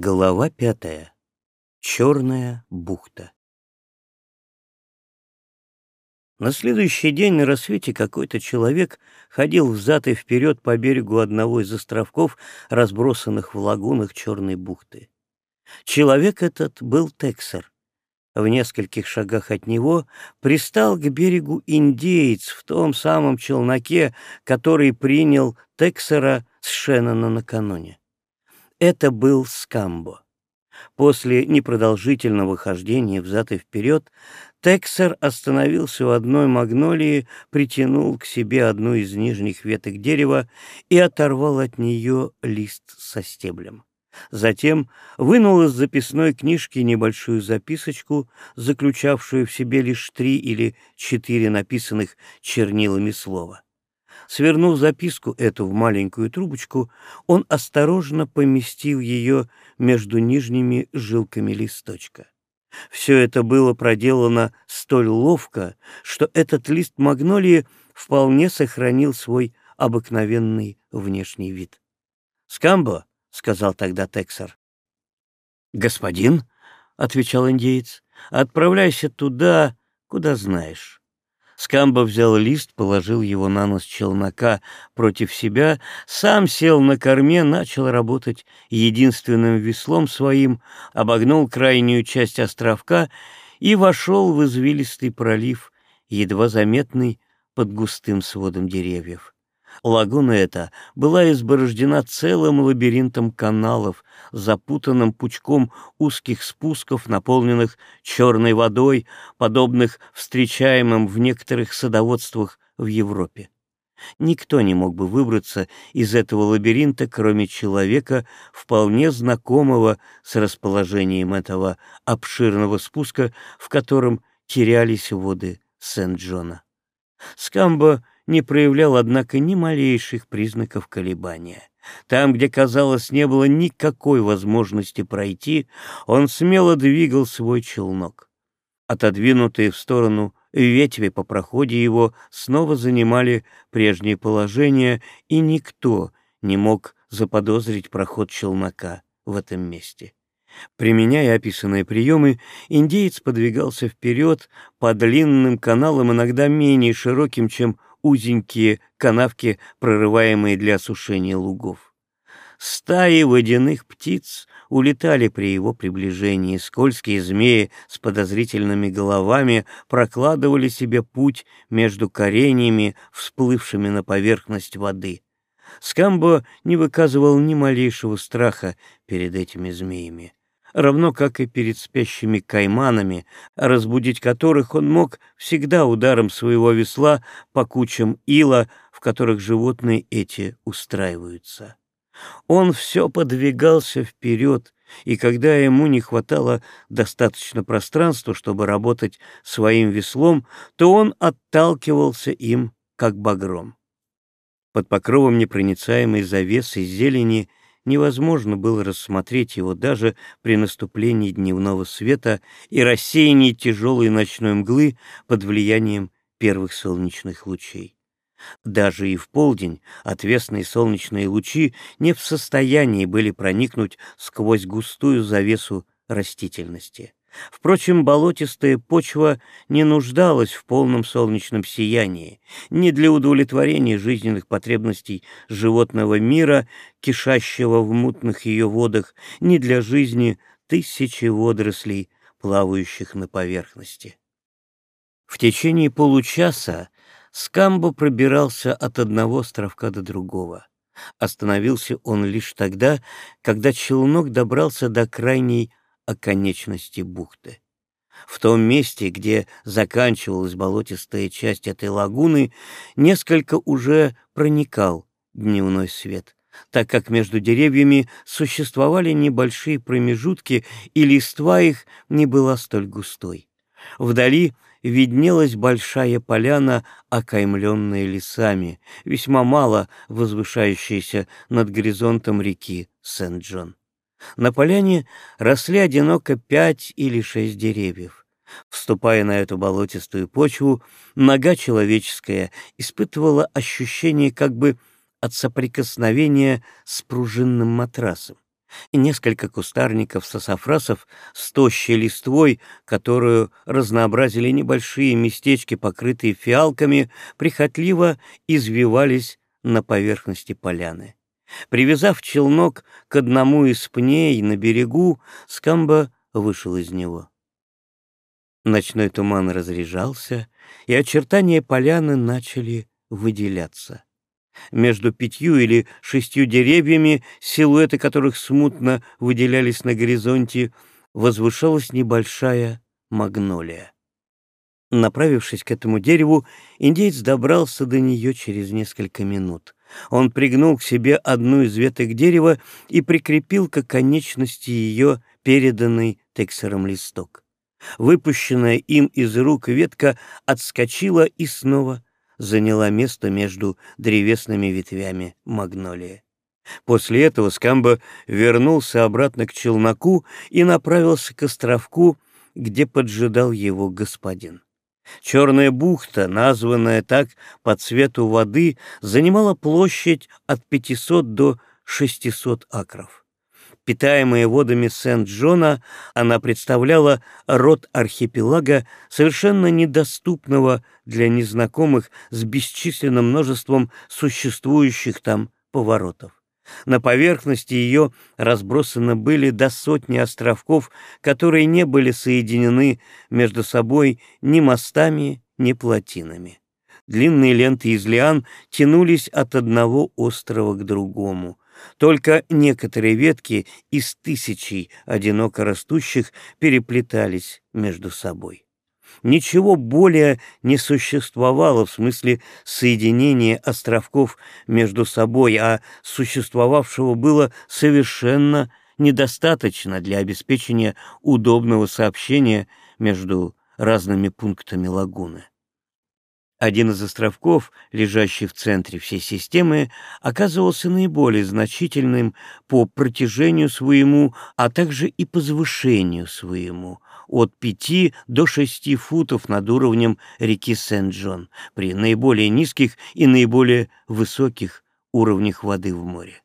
Глава пятая. Черная бухта. На следующий день на рассвете какой-то человек ходил взад и вперед по берегу одного из островков, разбросанных в лагунах Черной бухты. Человек этот был Тексер. В нескольких шагах от него пристал к берегу индеец в том самом челноке, который принял Тексера с Шеннона накануне. Это был Скамбо. После непродолжительного хождения взад и вперед Тексер остановился у одной магнолии, притянул к себе одну из нижних веток дерева и оторвал от нее лист со стеблем. Затем вынул из записной книжки небольшую записочку, заключавшую в себе лишь три или четыре написанных чернилами слова. Свернув записку эту в маленькую трубочку, он осторожно поместил ее между нижними жилками листочка. Все это было проделано столь ловко, что этот лист магнолии вполне сохранил свой обыкновенный внешний вид. «Скамбо», — сказал тогда Тексер. «Господин», — отвечал индеец, — «отправляйся туда, куда знаешь». Скамбо взял лист, положил его на нос челнока против себя, сам сел на корме, начал работать единственным веслом своим, обогнул крайнюю часть островка и вошел в извилистый пролив, едва заметный под густым сводом деревьев. Лагуна эта была изборождена целым лабиринтом каналов, запутанным пучком узких спусков, наполненных черной водой, подобных встречаемым в некоторых садоводствах в Европе. Никто не мог бы выбраться из этого лабиринта, кроме человека, вполне знакомого с расположением этого обширного спуска, в котором терялись воды Сент-Джона. Скамбо не проявлял, однако, ни малейших признаков колебания. Там, где, казалось, не было никакой возможности пройти, он смело двигал свой челнок. Отодвинутые в сторону ветви по проходе его снова занимали прежнее положение, и никто не мог заподозрить проход челнока в этом месте. Применяя описанные приемы, индеец подвигался вперед по длинным каналам, иногда менее широким, чем узенькие канавки, прорываемые для осушения лугов. Стаи водяных птиц улетали при его приближении, скользкие змеи с подозрительными головами прокладывали себе путь между кореньями, всплывшими на поверхность воды. Скамбо не выказывал ни малейшего страха перед этими змеями равно как и перед спящими кайманами, разбудить которых он мог всегда ударом своего весла по кучам ила, в которых животные эти устраиваются. Он все подвигался вперед, и когда ему не хватало достаточно пространства, чтобы работать своим веслом, то он отталкивался им, как багром. Под покровом непроницаемой завесы зелени невозможно было рассмотреть его даже при наступлении дневного света и рассеянии тяжелой ночной мглы под влиянием первых солнечных лучей. Даже и в полдень отвесные солнечные лучи не в состоянии были проникнуть сквозь густую завесу растительности. Впрочем, болотистая почва не нуждалась в полном солнечном сиянии ни для удовлетворения жизненных потребностей животного мира, кишащего в мутных ее водах, ни для жизни тысячи водорослей, плавающих на поверхности. В течение получаса Скамбо пробирался от одного островка до другого. Остановился он лишь тогда, когда челнок добрался до крайней оконечности бухты. В том месте, где заканчивалась болотистая часть этой лагуны, несколько уже проникал дневной свет, так как между деревьями существовали небольшие промежутки, и листва их не была столь густой. Вдали виднелась большая поляна, окаймленная лесами, весьма мало возвышающаяся над горизонтом реки Сент-Джон. На поляне росли одиноко пять или шесть деревьев. Вступая на эту болотистую почву, нога человеческая испытывала ощущение как бы от соприкосновения с пружинным матрасом. Несколько кустарников сософрасов с тощей листвой, которую разнообразили небольшие местечки, покрытые фиалками, прихотливо извивались на поверхности поляны. Привязав челнок к одному из пней на берегу, Скамба вышел из него. Ночной туман разряжался, и очертания поляны начали выделяться. Между пятью или шестью деревьями, силуэты которых смутно выделялись на горизонте, возвышалась небольшая магнолия. Направившись к этому дереву, индейец добрался до нее через несколько минут. Он пригнул к себе одну из веток дерева и прикрепил к конечности ее переданный тексером листок. Выпущенная им из рук ветка отскочила и снова заняла место между древесными ветвями магнолии. После этого Скамба вернулся обратно к челноку и направился к островку, где поджидал его господин. Черная бухта, названная так по цвету воды, занимала площадь от 500 до 600 акров. Питаемая водами Сент-Джона, она представляла род архипелага, совершенно недоступного для незнакомых с бесчисленным множеством существующих там поворотов. На поверхности ее разбросаны были до сотни островков, которые не были соединены между собой ни мостами, ни плотинами. Длинные ленты из лиан тянулись от одного острова к другому. Только некоторые ветки из тысячей одиноко растущих переплетались между собой. Ничего более не существовало в смысле соединения островков между собой, а существовавшего было совершенно недостаточно для обеспечения удобного сообщения между разными пунктами лагуны. Один из островков, лежащий в центре всей системы, оказывался наиболее значительным по протяжению своему, а также и по завышению своему, от 5 до 6 футов над уровнем реки Сент-Джон, при наиболее низких и наиболее высоких уровнях воды в море.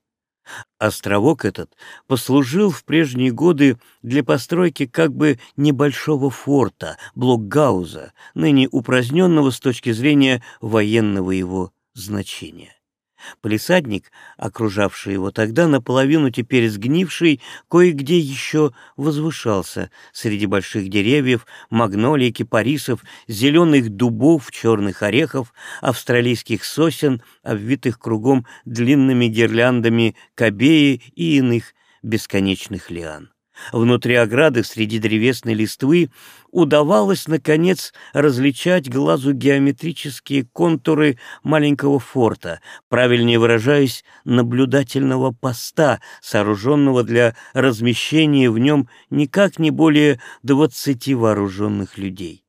Островок этот послужил в прежние годы для постройки как бы небольшого форта, блокгауза, ныне упраздненного с точки зрения военного его значения. Полисадник, окружавший его тогда, наполовину теперь сгнивший, кое-где еще возвышался среди больших деревьев, магнолий, кипарисов, зеленых дубов, черных орехов, австралийских сосен, обвитых кругом длинными гирляндами кабеи и иных бесконечных лиан. Внутри ограды, среди древесной листвы, удавалось, наконец, различать глазу геометрические контуры маленького форта, правильнее выражаясь, наблюдательного поста, сооруженного для размещения в нем никак не более двадцати вооруженных людей.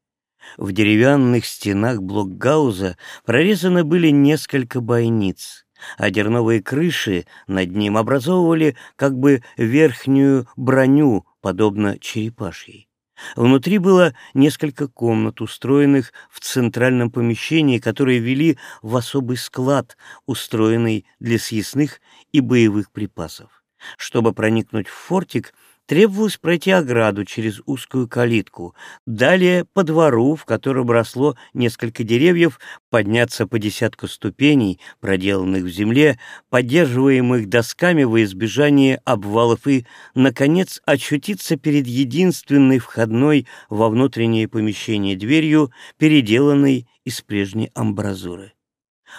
В деревянных стенах блокгауза прорезаны были несколько бойниц — а дерновые крыши над ним образовывали как бы верхнюю броню, подобно черепашьей. Внутри было несколько комнат, устроенных в центральном помещении, которые вели в особый склад, устроенный для съестных и боевых припасов. Чтобы проникнуть в фортик, требовалось пройти ограду через узкую калитку, далее по двору, в котором росло несколько деревьев, подняться по десятку ступеней, проделанных в земле, поддерживаемых досками во избежание обвалов и, наконец, очутиться перед единственной входной во внутреннее помещение дверью, переделанной из прежней амбразуры.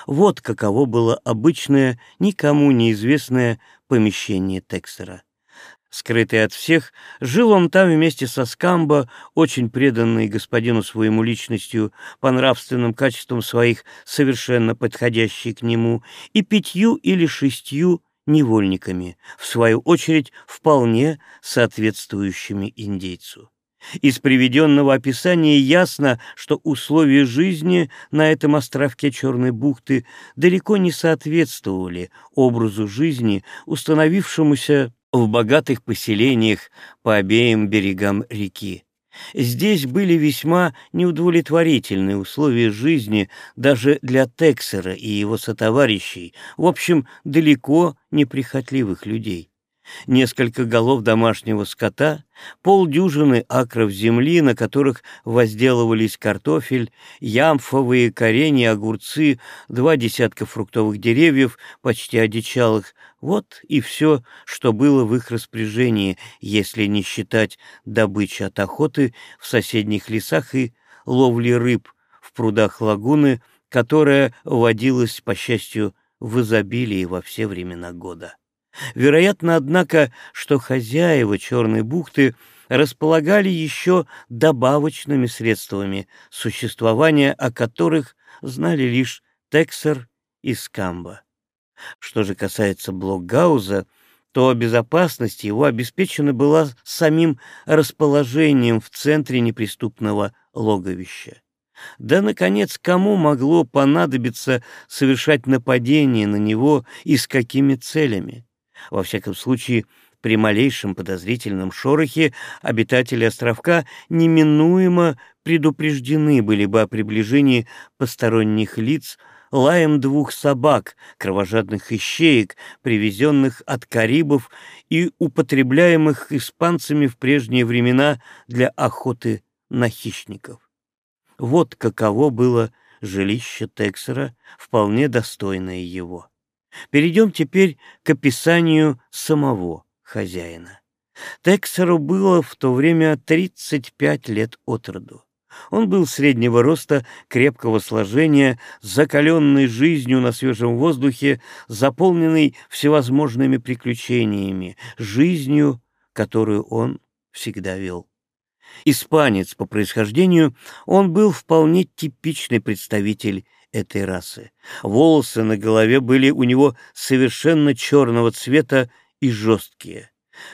Вот каково было обычное, никому неизвестное помещение Текстера. Скрытый от всех, жил он там вместе со Скамбо, очень преданный господину своему личностью, по нравственным качествам своих, совершенно подходящий к нему, и пятью или шестью невольниками, в свою очередь вполне соответствующими индейцу. Из приведенного описания ясно, что условия жизни на этом островке Черной бухты далеко не соответствовали образу жизни, установившемуся в богатых поселениях по обеим берегам реки. Здесь были весьма неудовлетворительные условия жизни даже для Тексера и его сотоварищей, в общем, далеко неприхотливых людей. Несколько голов домашнего скота, полдюжины акров земли, на которых возделывались картофель, ямфовые, коренья, огурцы, два десятка фруктовых деревьев, почти одичалых. Вот и все, что было в их распоряжении, если не считать добычи от охоты в соседних лесах и ловли рыб в прудах лагуны, которая водилась, по счастью, в изобилии во все времена года. Вероятно, однако, что хозяева Черной бухты располагали еще добавочными средствами, существования о которых знали лишь Тексер и Скамба. Что же касается Блокгауза, то безопасность его обеспечена была самим расположением в центре неприступного логовища. Да, наконец, кому могло понадобиться совершать нападение на него и с какими целями? Во всяком случае, при малейшем подозрительном шорохе обитатели островка неминуемо предупреждены были бы о приближении посторонних лиц лаем двух собак, кровожадных ищеек, привезенных от Карибов и употребляемых испанцами в прежние времена для охоты на хищников. Вот каково было жилище Тексера, вполне достойное его. Перейдем теперь к описанию самого хозяина. Тексеру было в то время 35 лет от роду. Он был среднего роста, крепкого сложения, закаленный жизнью на свежем воздухе, заполненный всевозможными приключениями, жизнью, которую он всегда вел. Испанец по происхождению, он был вполне типичный представитель этой расы. Волосы на голове были у него совершенно черного цвета и жесткие.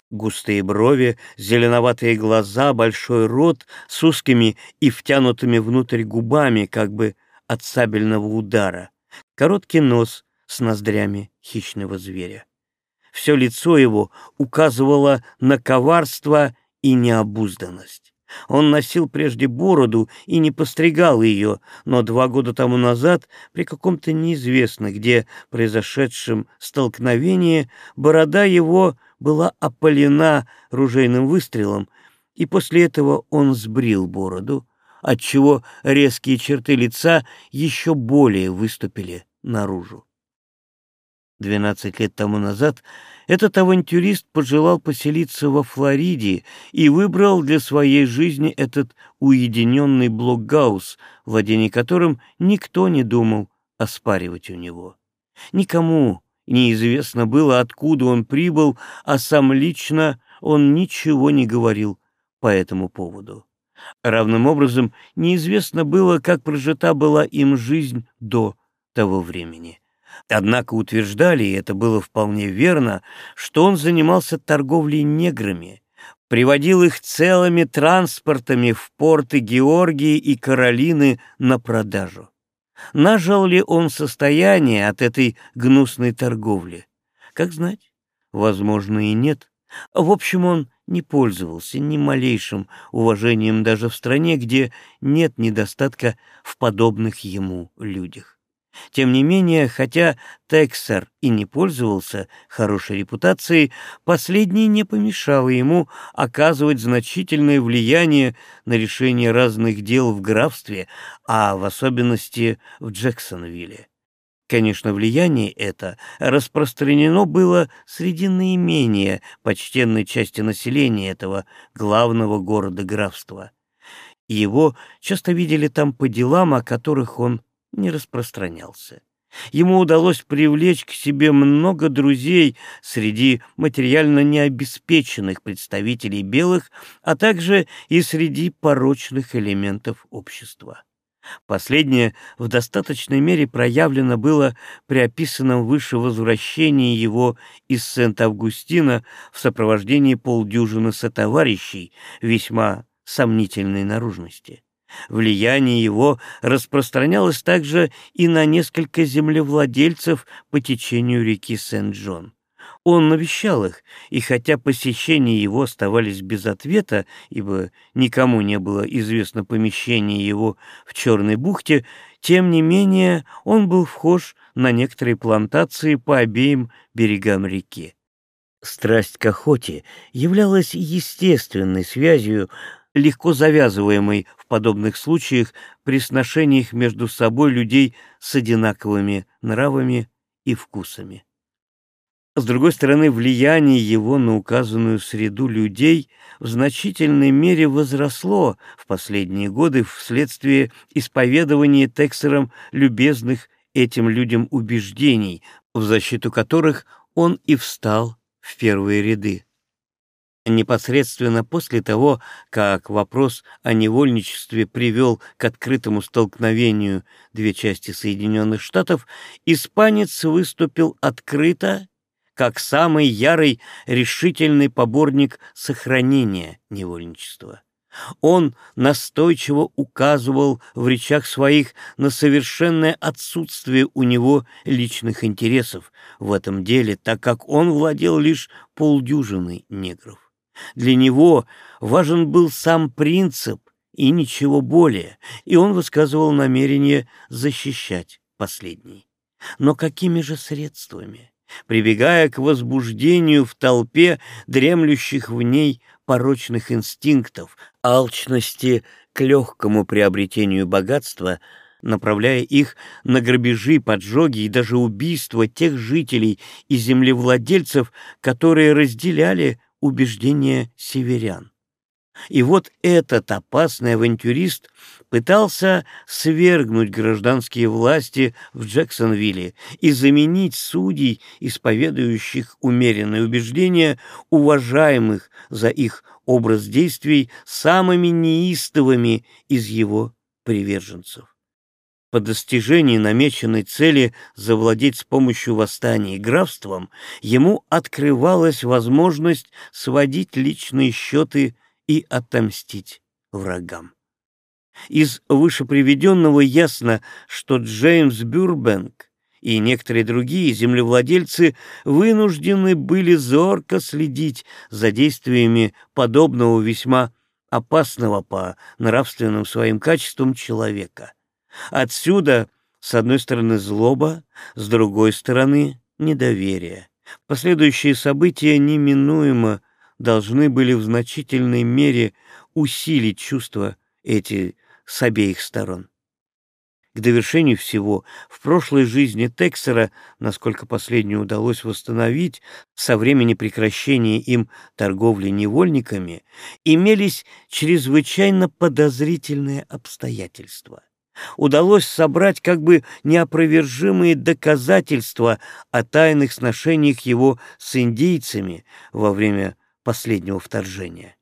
Густые брови, зеленоватые глаза, большой рот с узкими и втянутыми внутрь губами, как бы от сабельного удара, короткий нос с ноздрями хищного зверя. Все лицо его указывало на коварство и необузданность. Он носил прежде бороду и не постригал ее, но два года тому назад, при каком-то неизвестно где произошедшем столкновении, борода его была опалена ружейным выстрелом, и после этого он сбрил бороду, отчего резкие черты лица еще более выступили наружу. Двенадцать лет тому назад этот авантюрист пожелал поселиться во Флориде и выбрал для своей жизни этот уединенный блокгаус, владение которым никто не думал оспаривать у него. Никому неизвестно было, откуда он прибыл, а сам лично он ничего не говорил по этому поводу. Равным образом неизвестно было, как прожита была им жизнь до того времени. Однако утверждали, и это было вполне верно, что он занимался торговлей неграми, приводил их целыми транспортами в порты Георгии и Каролины на продажу. Нажил ли он состояние от этой гнусной торговли? Как знать, возможно и нет. В общем, он не пользовался ни малейшим уважением даже в стране, где нет недостатка в подобных ему людях. Тем не менее, хотя Тексер и не пользовался хорошей репутацией, последний не помешало ему оказывать значительное влияние на решение разных дел в графстве, а в особенности в Джексонвилле. Конечно, влияние это распространено было среди наименее почтенной части населения этого главного города графства. Его часто видели там по делам, о которых он не распространялся. Ему удалось привлечь к себе много друзей среди материально необеспеченных представителей белых, а также и среди порочных элементов общества. Последнее в достаточной мере проявлено было при описанном выше возвращении его из Сент-Августина в сопровождении полдюжины сотоварищей весьма сомнительной наружности. Влияние его распространялось также и на несколько землевладельцев по течению реки Сент-Джон. Он навещал их, и хотя посещения его оставались без ответа, ибо никому не было известно помещение его в Черной бухте, тем не менее он был вхож на некоторые плантации по обеим берегам реки. Страсть к охоте являлась естественной связью, легко завязываемой в подобных случаях при сношениях между собой людей с одинаковыми нравами и вкусами. С другой стороны, влияние его на указанную среду людей в значительной мере возросло в последние годы вследствие исповедования Тексером любезных этим людям убеждений, в защиту которых он и встал в первые ряды. Непосредственно после того, как вопрос о невольничестве привел к открытому столкновению две части Соединенных Штатов, испанец выступил открыто как самый ярый решительный поборник сохранения невольничества. Он настойчиво указывал в речах своих на совершенное отсутствие у него личных интересов в этом деле, так как он владел лишь полдюжиной негров. Для него важен был сам принцип и ничего более, и он высказывал намерение защищать последний. Но какими же средствами? прибегая к возбуждению в толпе дремлющих в ней порочных инстинктов, алчности к легкому приобретению богатства, направляя их на грабежи, поджоги и даже убийство тех жителей и землевладельцев, которые разделяли убеждения северян. И вот этот опасный авантюрист пытался свергнуть гражданские власти в Джексонвилле и заменить судей, исповедующих умеренные убеждения, уважаемых за их образ действий, самыми неистовыми из его приверженцев. По достижении намеченной цели завладеть с помощью восстания графством, ему открывалась возможность сводить личные счеты и отомстить врагам. Из вышеприведенного ясно, что Джеймс Бюрбенк и некоторые другие землевладельцы вынуждены были зорко следить за действиями подобного весьма опасного по нравственным своим качествам человека. Отсюда, с одной стороны, злоба, с другой стороны, недоверие. Последующие события неминуемо должны были в значительной мере усилить чувства эти с обеих сторон. К довершению всего, в прошлой жизни Тексера, насколько последнюю удалось восстановить со времени прекращения им торговли невольниками, имелись чрезвычайно подозрительные обстоятельства. Удалось собрать как бы неопровержимые доказательства о тайных сношениях его с индейцами во время последнего вторжения.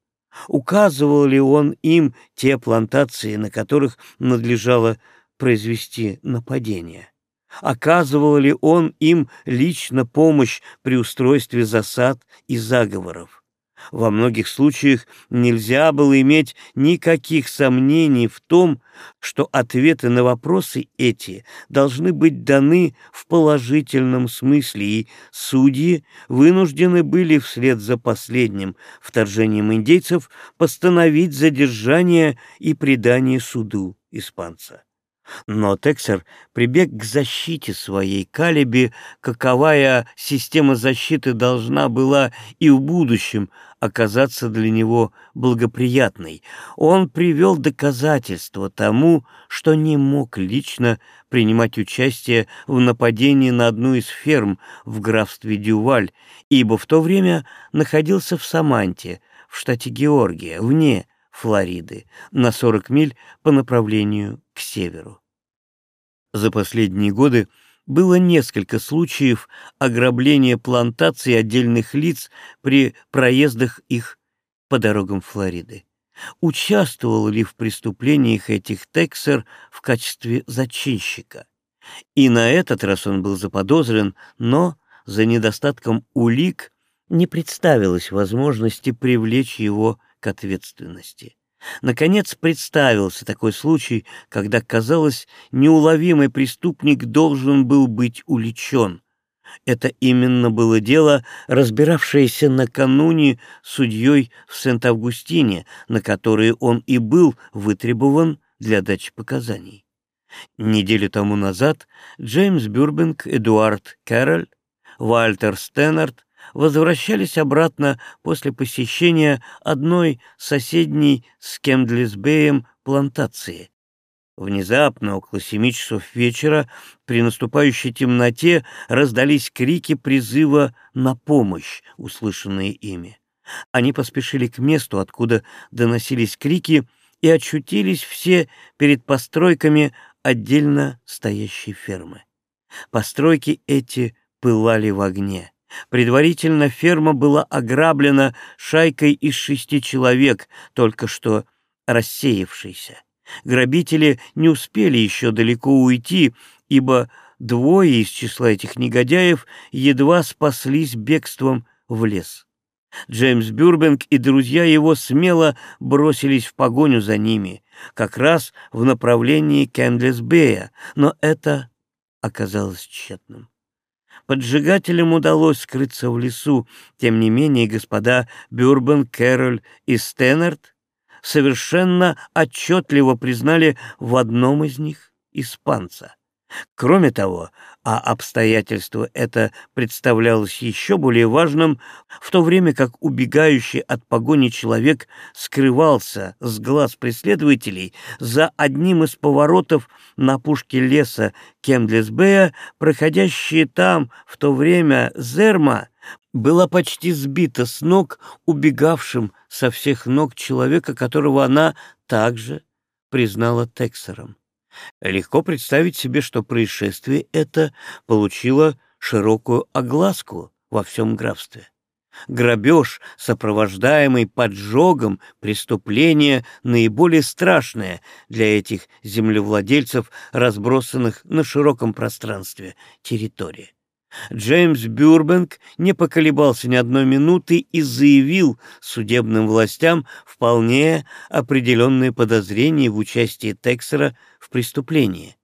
Указывал ли он им те плантации, на которых надлежало произвести нападение? Оказывал ли он им лично помощь при устройстве засад и заговоров? Во многих случаях нельзя было иметь никаких сомнений в том, что ответы на вопросы эти должны быть даны в положительном смысле, и судьи вынуждены были вслед за последним вторжением индейцев постановить задержание и предание суду испанца. Но Тексер прибег к защите своей Калиби, каковая система защиты должна была и в будущем оказаться для него благоприятной. Он привел доказательства тому, что не мог лично принимать участие в нападении на одну из ферм в графстве Дюваль, ибо в то время находился в Саманте, в штате Георгия, вне Флориды, на 40 миль по направлению к северу. За последние годы было несколько случаев ограбления плантаций отдельных лиц при проездах их по дорогам Флориды. Участвовал ли в преступлениях этих Тексер в качестве зачинщика? И на этот раз он был заподозрен, но за недостатком улик не представилось возможности привлечь его к ответственности. Наконец представился такой случай, когда, казалось, неуловимый преступник должен был быть уличен. Это именно было дело, разбиравшееся накануне судьей в Сент-Августине, на которое он и был вытребован для дачи показаний. Неделю тому назад Джеймс Бюрбинг, Эдуард Кэрроль, Вальтер Стэннард, возвращались обратно после посещения одной соседней с Кемдлисбеем плантации. Внезапно, около семи часов вечера, при наступающей темноте раздались крики призыва на помощь, услышанные ими. Они поспешили к месту, откуда доносились крики, и очутились все перед постройками отдельно стоящей фермы. Постройки эти пылали в огне. Предварительно ферма была ограблена шайкой из шести человек, только что рассеявшейся. Грабители не успели еще далеко уйти, ибо двое из числа этих негодяев едва спаслись бегством в лес. Джеймс Бюрбенг и друзья его смело бросились в погоню за ними, как раз в направлении Кендлес-Бэя, но это оказалось тщетным. Поджигателям удалось скрыться в лесу, тем не менее господа Бюрбен, Кэрроль и Стэннерт совершенно отчетливо признали в одном из них испанца. Кроме того, а обстоятельство это представлялось еще более важным, в то время как убегающий от погони человек скрывался с глаз преследователей, за одним из поворотов на пушке леса Кемдлесбея, проходящие там в то время Зерма, была почти сбита с ног убегавшим со всех ног человека, которого она также признала Тексером. Легко представить себе, что происшествие это получило широкую огласку во всем графстве. Грабеж, сопровождаемый поджогом, преступление наиболее страшное для этих землевладельцев, разбросанных на широком пространстве территории. Джеймс Бюрбенг не поколебался ни одной минуты и заявил судебным властям вполне определенные подозрения в участии Тексера в преступлении.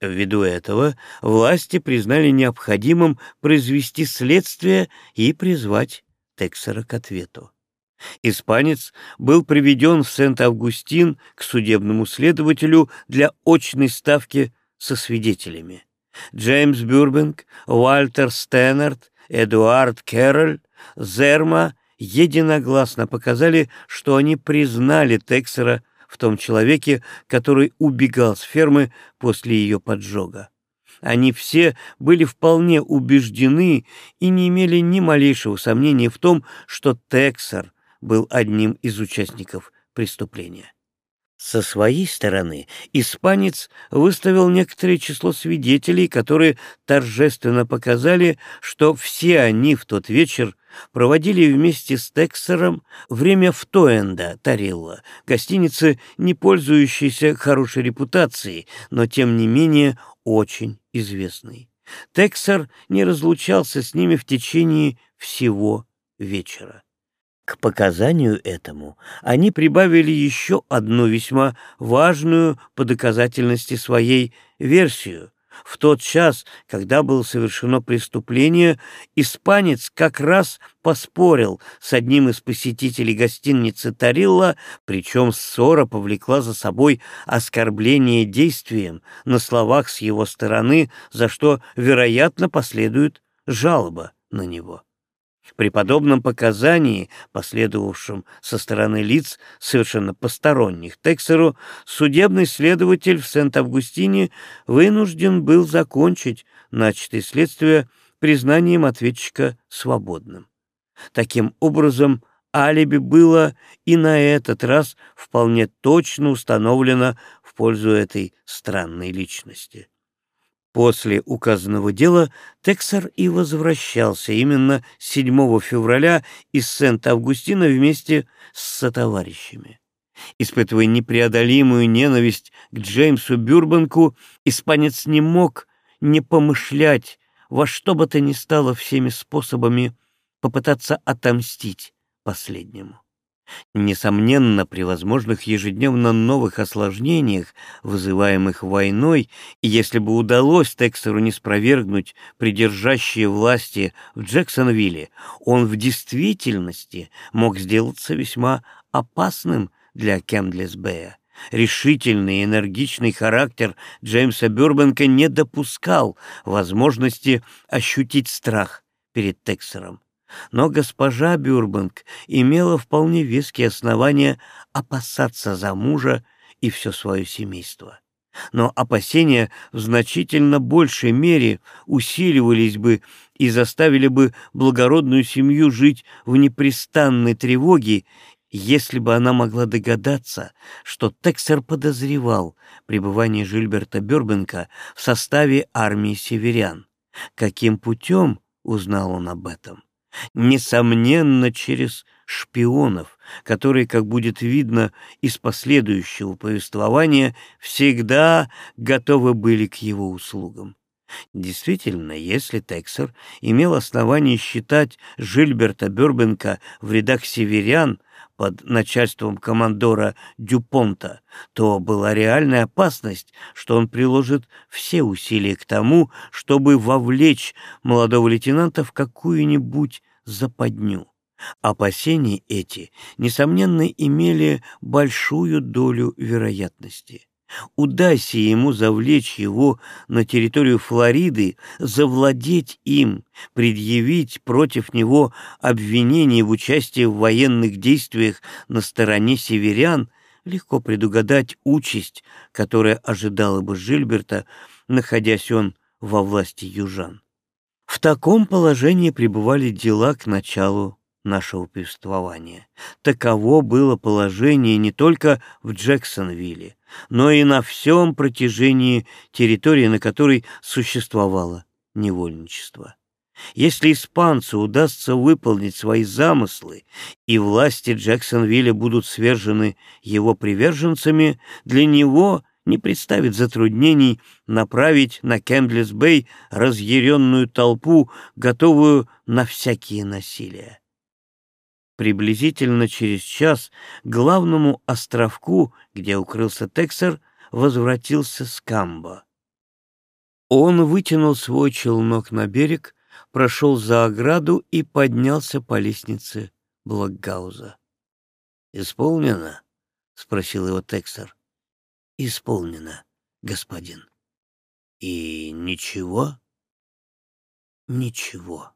Ввиду этого власти признали необходимым произвести следствие и призвать Тексера к ответу. Испанец был приведен в Сент-Августин к судебному следователю для очной ставки со свидетелями. Джеймс Бюрбинг, Уальтер Стэннерт, Эдуард Кэрролл, Зерма единогласно показали, что они признали Тексера в том человеке, который убегал с фермы после ее поджога. Они все были вполне убеждены и не имели ни малейшего сомнения в том, что Тексер был одним из участников преступления. Со своей стороны испанец выставил некоторое число свидетелей, которые торжественно показали, что все они в тот вечер проводили вместе с Тексером время в Тоэнда, Тарилла, гостинице, не пользующейся хорошей репутацией, но тем не менее очень известной. Тексер не разлучался с ними в течение всего вечера. К показанию этому они прибавили еще одну весьма важную по доказательности своей версию. В тот час, когда было совершено преступление, испанец как раз поспорил с одним из посетителей гостиницы Тарилла, причем ссора повлекла за собой оскорбление действием на словах с его стороны, за что, вероятно, последует жалоба на него. При подобном показании, последовавшем со стороны лиц, совершенно посторонних Тексеру, судебный следователь в Сент-Августине вынужден был закончить начатое следствие признанием ответчика свободным. Таким образом, алиби было и на этот раз вполне точно установлено в пользу этой странной личности. После указанного дела Тексер и возвращался именно 7 февраля из Сент-Августина вместе с сотоварищами. Испытывая непреодолимую ненависть к Джеймсу Бюрбанку, испанец не мог не помышлять во что бы то ни стало всеми способами попытаться отомстить последнему. Несомненно, при возможных ежедневно новых осложнениях, вызываемых войной, и если бы удалось Тексеру не спровергнуть придержащие власти в Джексонвилле, он в действительности мог сделаться весьма опасным для Кемдлесбея. Решительный и энергичный характер Джеймса Бёрбенка не допускал возможности ощутить страх перед Тексером. Но госпожа Бюрбанк имела вполне веские основания опасаться за мужа и все свое семейство. Но опасения в значительно большей мере усиливались бы и заставили бы благородную семью жить в непрестанной тревоге, если бы она могла догадаться, что Тексер подозревал пребывание Жильберта Бёрбенка в составе армии северян. Каким путем узнал он об этом? Несомненно, через шпионов, которые, как будет видно из последующего повествования, всегда готовы были к его услугам. Действительно, если Тексер имел основание считать Жильберта Бёрбенка в рядах северян, под начальством командора Дюпонта, то была реальная опасность, что он приложит все усилия к тому, чтобы вовлечь молодого лейтенанта в какую-нибудь западню. Опасения эти, несомненно, имели большую долю вероятности. Удайся ему завлечь его на территорию Флориды, завладеть им, предъявить против него обвинение в участии в военных действиях на стороне северян, легко предугадать участь, которая ожидала бы Жильберта, находясь он во власти южан. В таком положении пребывали дела к началу нашего повествования. Таково было положение не только в Джексонвилле, но и на всем протяжении территории, на которой существовало невольничество. Если испанцу удастся выполнить свои замыслы, и власти Джексонвилля будут свержены его приверженцами, для него не представит затруднений направить на Кэмблес-Бэй разъяренную толпу, готовую на всякие насилия. Приблизительно через час к главному островку, где укрылся Тексер, возвратился Скамбо. Он вытянул свой челнок на берег, прошел за ограду и поднялся по лестнице Блокгауза. «Исполнено?» — спросил его Тексер. «Исполнено, господин». «И ничего?» «Ничего».